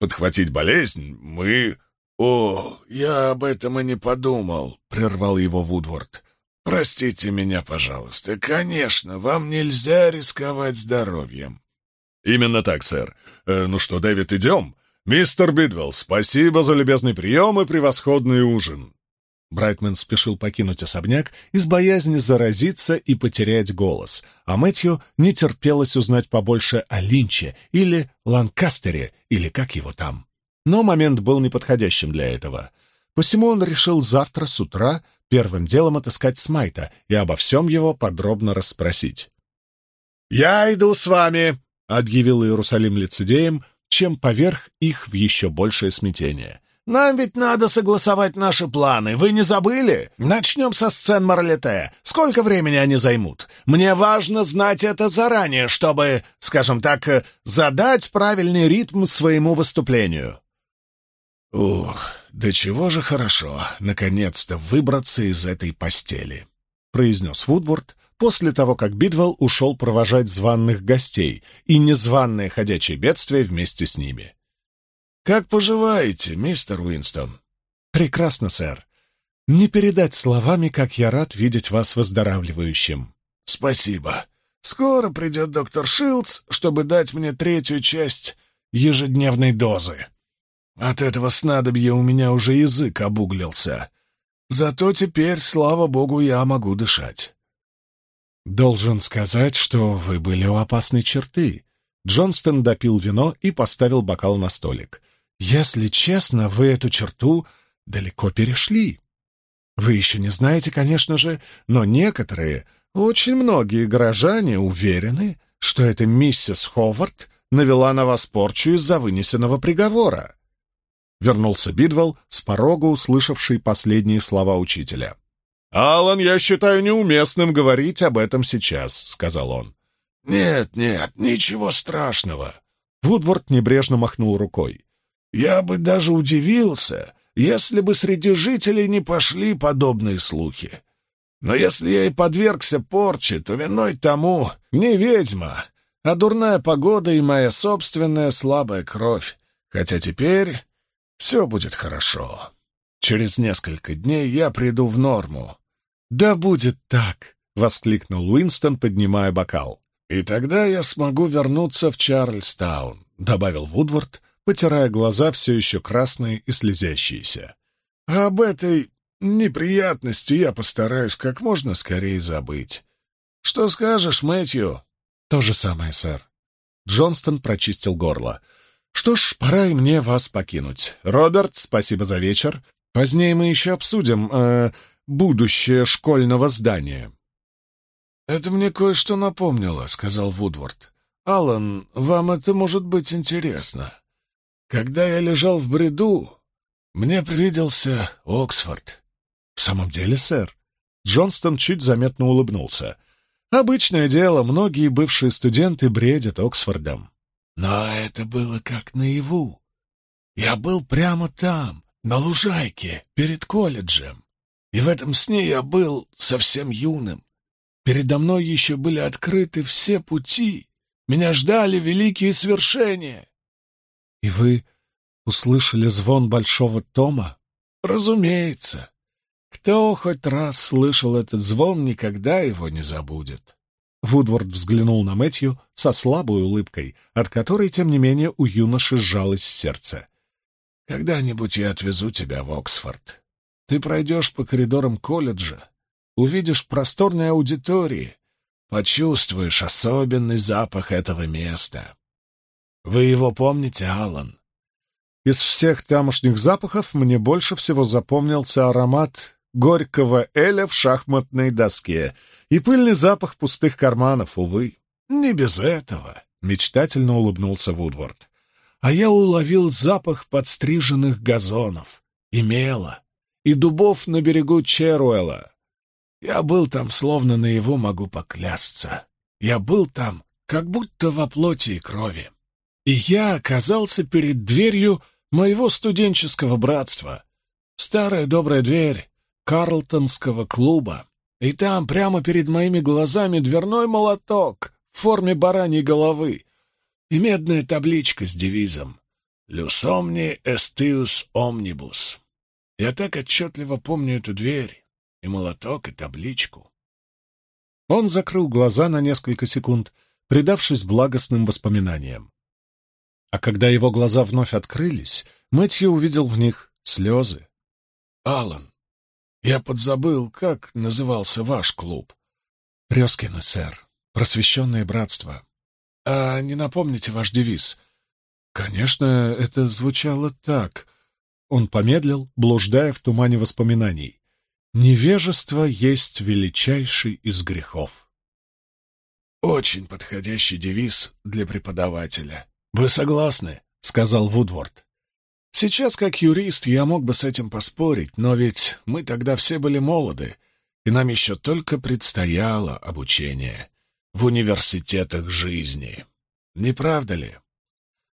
подхватить болезнь, мы...» «О, я об этом и не подумал», — прервал его Вудворд. «Простите меня, пожалуйста. Конечно, вам нельзя рисковать здоровьем». «Именно так, сэр. Э, ну что, Дэвид, идем? Мистер Бидвелл, спасибо за любезный прием и превосходный ужин». Брайтман спешил покинуть особняк из боязни заразиться и потерять голос, а Мэтью не терпелось узнать побольше о Линче или Ланкастере, или как его там. Но момент был неподходящим для этого. Посему он решил завтра с утра первым делом отыскать Смайта и обо всем его подробно расспросить. «Я иду с вами», — объявил Иерусалим лицедеем, чем поверх их в еще большее смятение. «Нам ведь надо согласовать наши планы. Вы не забыли? Начнем со сцен Марлете. Сколько времени они займут? Мне важно знать это заранее, чтобы, скажем так, задать правильный ритм своему выступлению». «Ух, да чего же хорошо, наконец-то, выбраться из этой постели», — произнес Вудворд после того, как Бидвелл ушел провожать званных гостей и незваное ходячее бедствие вместе с ними. «Как поживаете, мистер Уинстон?» «Прекрасно, сэр. Не передать словами, как я рад видеть вас выздоравливающим». «Спасибо. Скоро придет доктор Шилдс, чтобы дать мне третью часть ежедневной дозы». От этого снадобья у меня уже язык обуглился. Зато теперь, слава богу, я могу дышать. Должен сказать, что вы были у опасной черты. Джонстон допил вино и поставил бокал на столик. Если честно, вы эту черту далеко перешли. Вы еще не знаете, конечно же, но некоторые, очень многие горожане уверены, что эта миссис Ховард навела на вас порчу из-за вынесенного приговора. — вернулся Бидвелл, с порога услышавший последние слова учителя. «Алан, я считаю неуместным говорить об этом сейчас», — сказал он. «Нет, нет, ничего страшного», — Вудворд небрежно махнул рукой. «Я бы даже удивился, если бы среди жителей не пошли подобные слухи. Но если я и подвергся порче, то виной тому не ведьма, а дурная погода и моя собственная слабая кровь, хотя теперь все будет хорошо. Через несколько дней я приду в норму». «Да будет так!» — воскликнул Уинстон, поднимая бокал. «И тогда я смогу вернуться в Чарльстаун», — добавил Вудвард, потирая глаза все еще красные и слезящиеся. «А об этой неприятности я постараюсь как можно скорее забыть. Что скажешь, Мэтью?» «То же самое, сэр». Джонстон прочистил горло. Что ж, пора и мне вас покинуть. Роберт, спасибо за вечер. Позднее мы еще обсудим э, будущее школьного здания. «Это мне кое-что напомнило», — сказал Вудворд. «Аллан, вам это может быть интересно. Когда я лежал в бреду, мне привиделся Оксфорд». «В самом деле, сэр?» Джонстон чуть заметно улыбнулся. «Обычное дело, многие бывшие студенты бредят Оксфордом». «Но это было как наяву. Я был прямо там, на лужайке, перед колледжем. И в этом сне я был совсем юным. Передо мной еще были открыты все пути. Меня ждали великие свершения. — И вы услышали звон большого тома? — Разумеется. Кто хоть раз слышал этот звон, никогда его не забудет. Вудворд взглянул на Мэтью со слабой улыбкой, от которой, тем не менее, у юноши сжалось сердце. «Когда-нибудь я отвезу тебя в Оксфорд. Ты пройдешь по коридорам колледжа, увидишь просторные аудитории, почувствуешь особенный запах этого места. Вы его помните, Аллан? Из всех тамошних запахов мне больше всего запомнился аромат горького эля в шахматной доске и пыльный запах пустых карманов, увы. Не без этого, — мечтательно улыбнулся Вудворд. А я уловил запах подстриженных газонов и мела, и дубов на берегу Черуэла, я был там, словно на его могу поклясться. Я был там, как будто во плоти и крови. И я оказался перед дверью моего студенческого братства. Старая добрая дверь Карлтонского клуба. И там, прямо перед моими глазами, дверной молоток в форме бараньей головы и медная табличка с девизом «Люсомни эстиус омнибус». Я так отчетливо помню эту дверь и молоток, и табличку. Он закрыл глаза на несколько секунд, предавшись благостным воспоминаниям. А когда его глаза вновь открылись, Мэтью увидел в них слезы. «Алан, я подзабыл, как назывался ваш клуб?» «Рёскины, сэр. Просвещенное братство». «А не напомните ваш девиз?» «Конечно, это звучало так». Он помедлил, блуждая в тумане воспоминаний. Невежество есть величайший из грехов. Очень подходящий девиз для преподавателя. Вы согласны? сказал Вудворд. Сейчас, как юрист, я мог бы с этим поспорить, но ведь мы тогда все были молоды, и нам еще только предстояло обучение в университетах жизни. Не правда ли?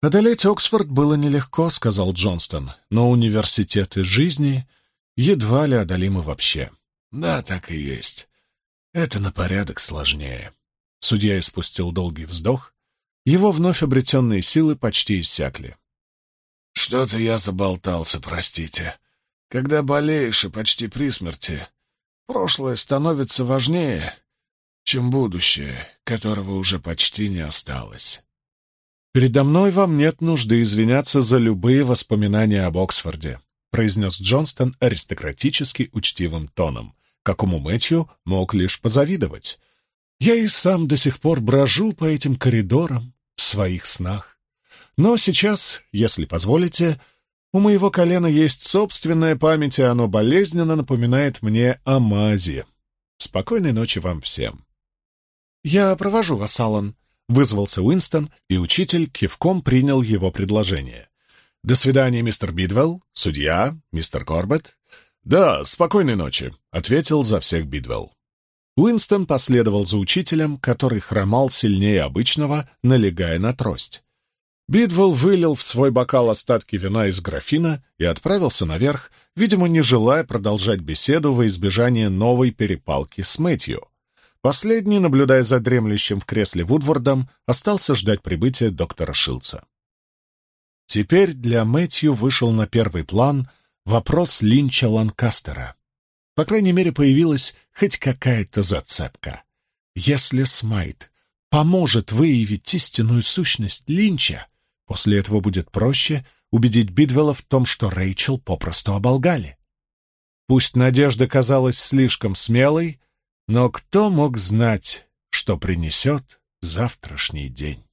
«Одолеть Оксфорд было нелегко», — сказал Джонстон, «но университеты жизни едва ли одолимы вообще. Да, так и есть. Это на порядок сложнее. Судья испустил долгий вздох. Его вновь обретенные силы почти иссякли. Что-то я заболтался, простите. Когда болеешь и почти при смерти, прошлое становится важнее, чем будущее, которого уже почти не осталось. Передо мной вам нет нужды извиняться за любые воспоминания об Оксфорде произнес Джонстон аристократически учтивым тоном, какому Мэтью мог лишь позавидовать. «Я и сам до сих пор брожу по этим коридорам в своих снах. Но сейчас, если позволите, у моего колена есть собственная память, и оно болезненно напоминает мне о мазе. Спокойной ночи вам всем». «Я провожу вас, Аллан», — вызвался Уинстон, и учитель кивком принял его предложение. «До свидания, мистер Бидвелл, судья, мистер Корбетт». «Да, спокойной ночи», — ответил за всех Бидвелл. Уинстон последовал за учителем, который хромал сильнее обычного, налегая на трость. Бидвелл вылил в свой бокал остатки вина из графина и отправился наверх, видимо, не желая продолжать беседу во избежание новой перепалки с Мэтью. Последний, наблюдая за дремлющим в кресле Вудвордом, остался ждать прибытия доктора Шилца. Теперь для Мэтью вышел на первый план вопрос Линча Ланкастера. По крайней мере, появилась хоть какая-то зацепка. Если Смайт поможет выявить истинную сущность Линча, после этого будет проще убедить Бидвелла в том, что Рэйчел попросту оболгали. Пусть надежда казалась слишком смелой, но кто мог знать, что принесет завтрашний день?